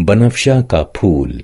बनफशा का फूल